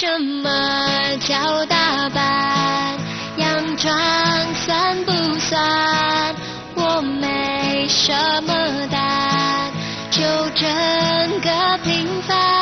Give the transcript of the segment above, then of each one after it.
什么叫打扮？洋装算不算？我没什么胆，就整个平凡。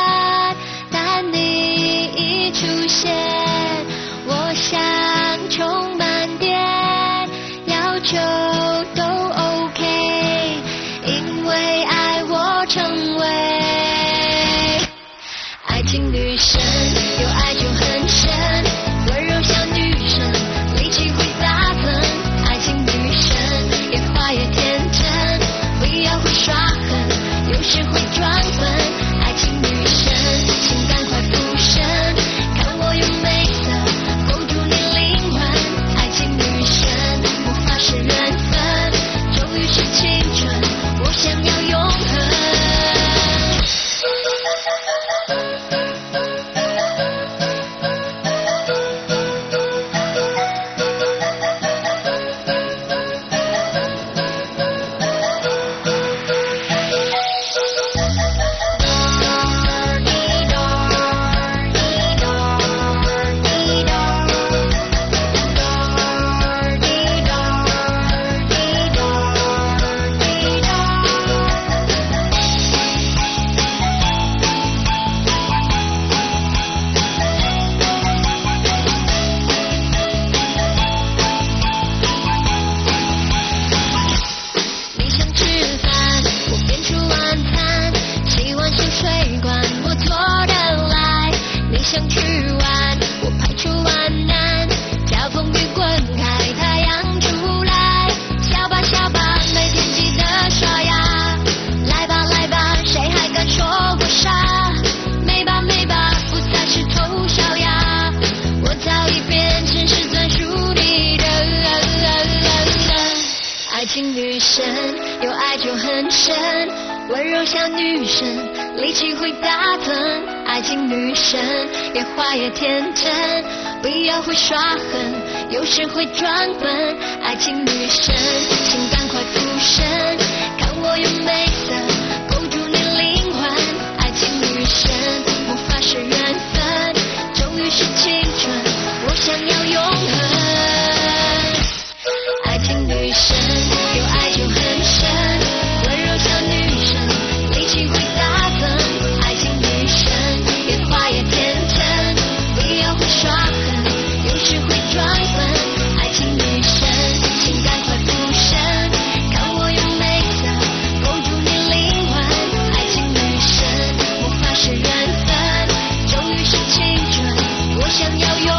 想去玩，我排除万难。叫风雨滚开，太阳出来。笑吧笑吧，每天记得刷牙。来吧来吧，谁还敢说我傻？美吧美吧，不再是丑小鸭。我早已变成是专属你的。爱情女神，有爱就很深，温柔像女神，力气会大增。爱情女神，也花也天真，不要会耍狠，有时会装笨。爱情女神，请赶快，要有。